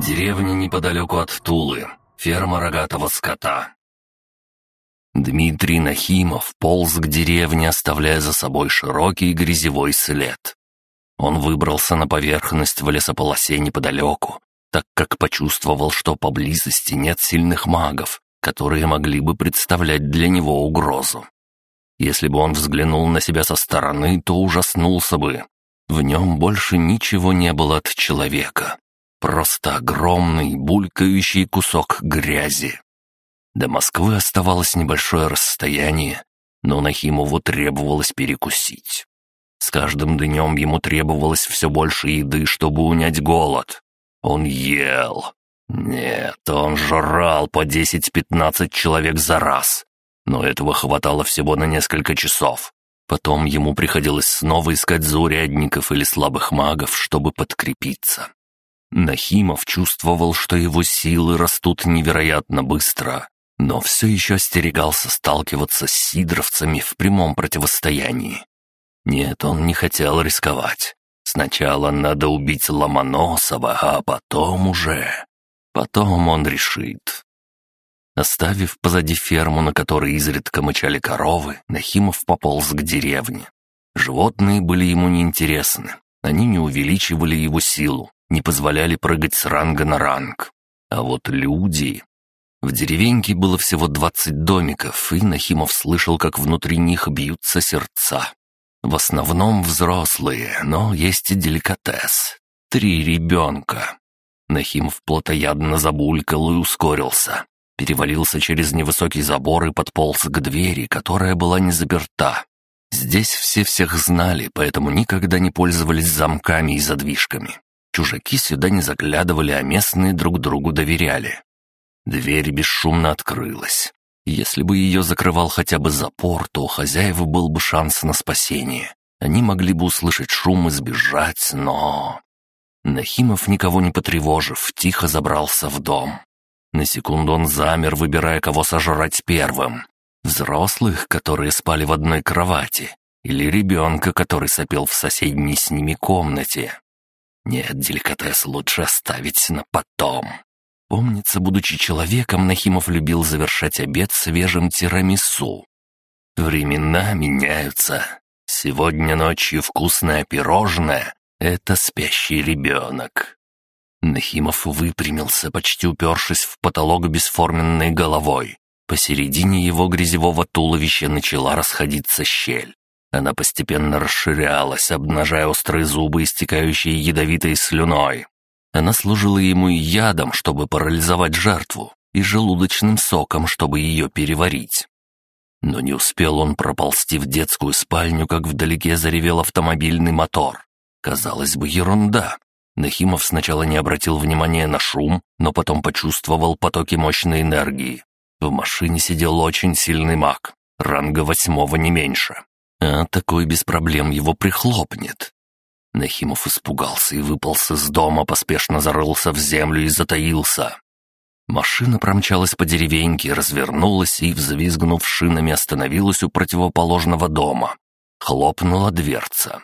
Деревня неподалеку от Тулы. Ферма рогатого скота. Дмитрий Нахимов полз к деревне, оставляя за собой широкий грязевой след. Он выбрался на поверхность в лесополосе неподалеку, так как почувствовал, что поблизости нет сильных магов, которые могли бы представлять для него угрозу. Если бы он взглянул на себя со стороны, то ужаснулся бы. В нем больше ничего не было от человека. Просто огромный, булькающий кусок грязи. До Москвы оставалось небольшое расстояние, но Нахимову требовалось перекусить. С каждым днем ему требовалось все больше еды, чтобы унять голод. Он ел. Нет, он жрал по 10-15 человек за раз. Но этого хватало всего на несколько часов. Потом ему приходилось снова искать заурядников или слабых магов, чтобы подкрепиться. Нахимов чувствовал, что его силы растут невероятно быстро, но все еще остерегался сталкиваться с сидровцами в прямом противостоянии. Нет, он не хотел рисковать. Сначала надо убить Ломоносова, а потом уже... Потом он решит. Оставив позади ферму, на которой изредка мычали коровы, Нахимов пополз к деревне. Животные были ему неинтересны. Они не увеличивали его силу, не позволяли прыгать с ранга на ранг. А вот люди... В деревеньке было всего двадцать домиков, и Нахимов слышал, как внутри них бьются сердца. В основном взрослые, но есть и деликатес. Три ребенка. Нахимов плотоядно забулькал и ускорился. Перевалился через невысокий забор и подполз к двери, которая была не заперта. Здесь все всех знали, поэтому никогда не пользовались замками и задвижками. Чужаки сюда не заглядывали, а местные друг другу доверяли. Дверь бесшумно открылась. Если бы ее закрывал хотя бы запор, то у хозяев был бы шанс на спасение. Они могли бы услышать шум и сбежать, но... Нахимов, никого не потревожив, тихо забрался в дом. На секунду он замер, выбирая, кого сожрать первым. Взрослых, которые спали в одной кровати, или ребенка, который сопел в соседней с ними комнате. Нет, деликатес лучше оставить на потом. Помнится, будучи человеком, Нахимов любил завершать обед свежим тирамису. Времена меняются. Сегодня ночью вкусное пирожное — это спящий ребенок. Нахимов выпрямился, почти упершись в потолок бесформенной головой. Посередине его грязевого туловища начала расходиться щель. Она постепенно расширялась, обнажая острые зубы, истекающие ядовитой слюной. Она служила ему ядом, чтобы парализовать жертву, и желудочным соком, чтобы ее переварить. Но не успел он проползти в детскую спальню, как вдалеке заревел автомобильный мотор. Казалось бы, ерунда. Нахимов сначала не обратил внимания на шум, но потом почувствовал потоки мощной энергии. В машине сидел очень сильный маг, ранга восьмого не меньше. А такой без проблем его прихлопнет. Нахимов испугался и выполз из дома, поспешно зарылся в землю и затаился. Машина промчалась по деревеньке, развернулась и, взвизгнув шинами, остановилась у противоположного дома. Хлопнула дверца.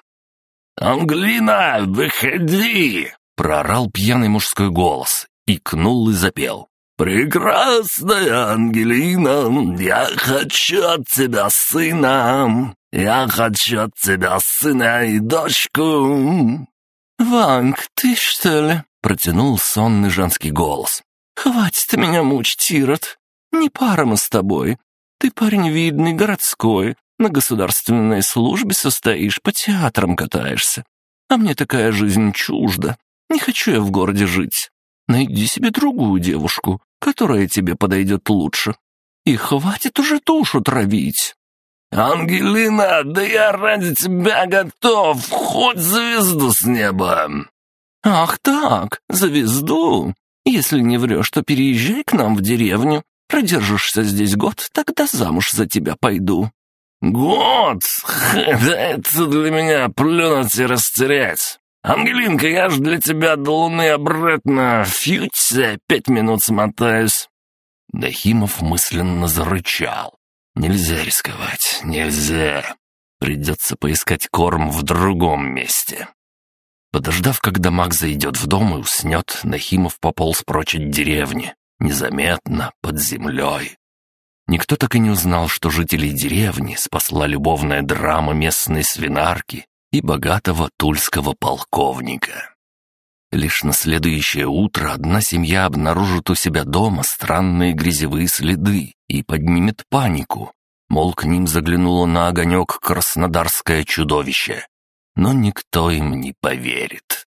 «Англина, выходи!» — проорал пьяный мужской голос, икнул и запел. «Прекрасная Ангелина, я хочу от тебя сына, я хочу от тебя сына и дочку». «Ванг, ты что ли?» — протянул сонный женский голос. «Хватит меня мучить, Ирод. Не пара мы с тобой. Ты парень видный, городской, на государственной службе состоишь, по театрам катаешься. А мне такая жизнь чужда. Не хочу я в городе жить. Найди себе другую девушку, которая тебе подойдет лучше. И хватит уже душу травить». «Ангелина, да я ради тебя готов, хоть звезду с неба!» «Ах так, звезду? Если не врешь, то переезжай к нам в деревню. Продержишься здесь год, тогда замуж за тебя пойду». «Год? Да это для меня плюнуть и растерять. «Ангелинка, я ж для тебя до луны обратно фьють, пять минут смотаюсь». Нахимов мысленно зарычал. «Нельзя рисковать, нельзя. Придется поискать корм в другом месте». Подождав, когда маг зайдет в дом и уснет, Нахимов пополз прочь от деревни, незаметно, под землей. Никто так и не узнал, что жителей деревни спасла любовная драма местной свинарки и богатого тульского полковника. Лишь на следующее утро одна семья обнаружит у себя дома странные грязевые следы и поднимет панику. Мол, к ним заглянуло на огонек краснодарское чудовище. Но никто им не поверит.